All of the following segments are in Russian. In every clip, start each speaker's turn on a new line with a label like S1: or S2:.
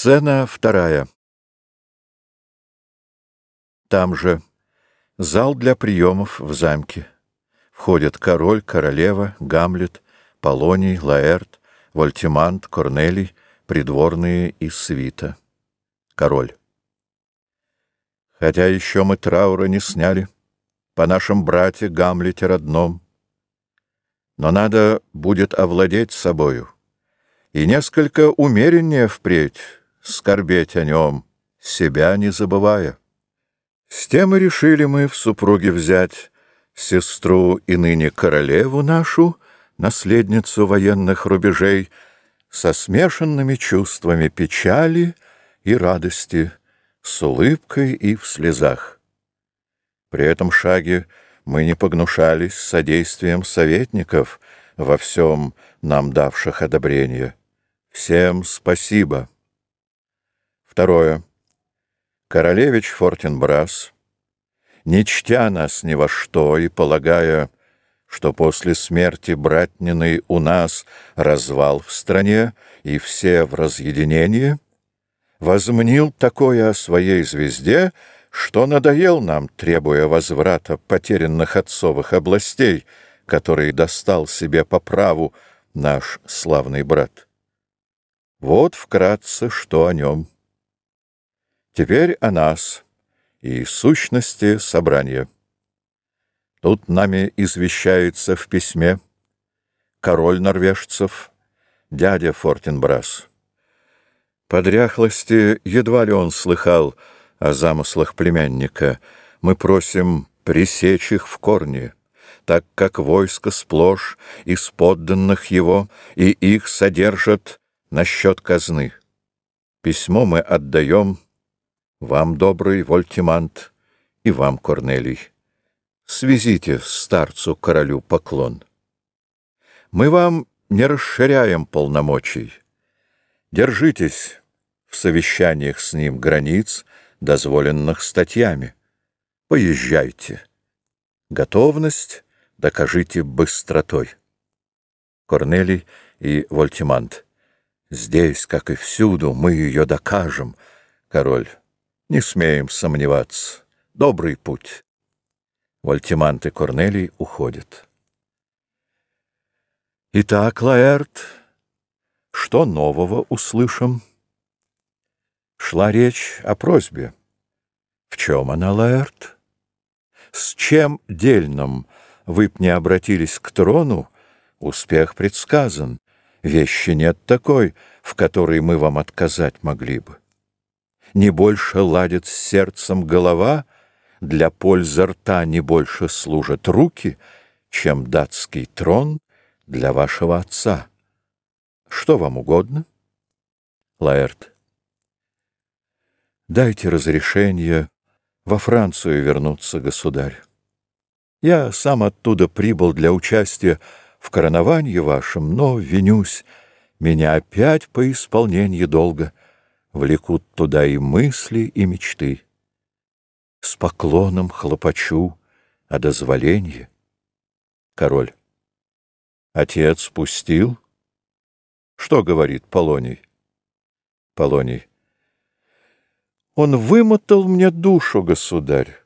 S1: Сцена вторая. Там же зал для приемов в замке. Входят король, королева, Гамлет, Полоний, Лаэрт, Вольтимант, Корнелий, придворные и свита. Король. Хотя еще мы траура не сняли по нашем брате Гамлете родном, но надо будет овладеть собою и несколько умереннее впредь скорбеть о нем, себя не забывая. С тем и решили мы в супруге взять сестру и ныне королеву нашу, наследницу военных рубежей, со смешанными чувствами печали и радости, с улыбкой и в слезах. При этом шаге мы не погнушались содействием советников во всем нам давших одобрение. Всем спасибо. Второе. Королевич Фортенбрас, не чтя нас ни во что и полагая, что после смерти братниной у нас развал в стране и все в разъединении, возмнил такое о своей звезде, что надоел нам, требуя возврата потерянных отцовых областей, которые достал себе по праву наш славный брат. Вот вкратце, что о нем. Теперь о нас и сущности собрания. Тут нами извещается в письме король норвежцев, дядя Фортенбрас. По дряхлости едва ли он слыхал о замыслах племянника. Мы просим пресечь их в корне, так как войско сплошь из подданных его, и их содержат насчет казны. Письмо мы отдаем вам, добрый Вольтимант, и вам, Корнелий. Свезите старцу-королю поклон. Мы вам не расширяем полномочий. Держитесь в совещаниях с ним границ, дозволенных статьями. Поезжайте. Готовность докажите быстротой. Корнелий и Вольтимант. Здесь, как и всюду, мы ее докажем. Король, не смеем сомневаться. Добрый путь. Вольтимант и Корнелий уходят. Итак, Лаэрт, что нового услышим? Шла речь о просьбе. В чем она, Лаэрт? С чем дельным вы б не обратились к трону, успех предсказан, Вещи нет такой, в которой мы вам отказать могли бы. Не больше ладит с сердцем голова, Для пользы рта не больше служат руки, Чем датский трон для вашего отца. Что вам угодно? Лаэрт. Дайте разрешение во Францию вернуться, государь. Я сам оттуда прибыл для участия в короновании вашем, но, винюсь, меня опять по исполнению долга влекут туда и мысли, и мечты. С поклоном хлопочу о дозволении. Король. Отец пустил? Что говорит Полоний? Полоний. Он вымотал мне душу, государь,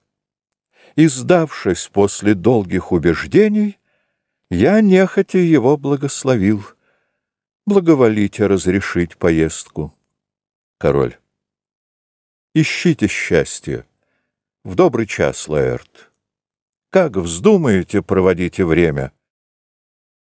S1: и, сдавшись после долгих убеждений, я нехотя его благословил. Благоволите разрешить поездку. Король. Ищите счастье. В добрый час, Лаэрт. Как вздумаете, проводите время —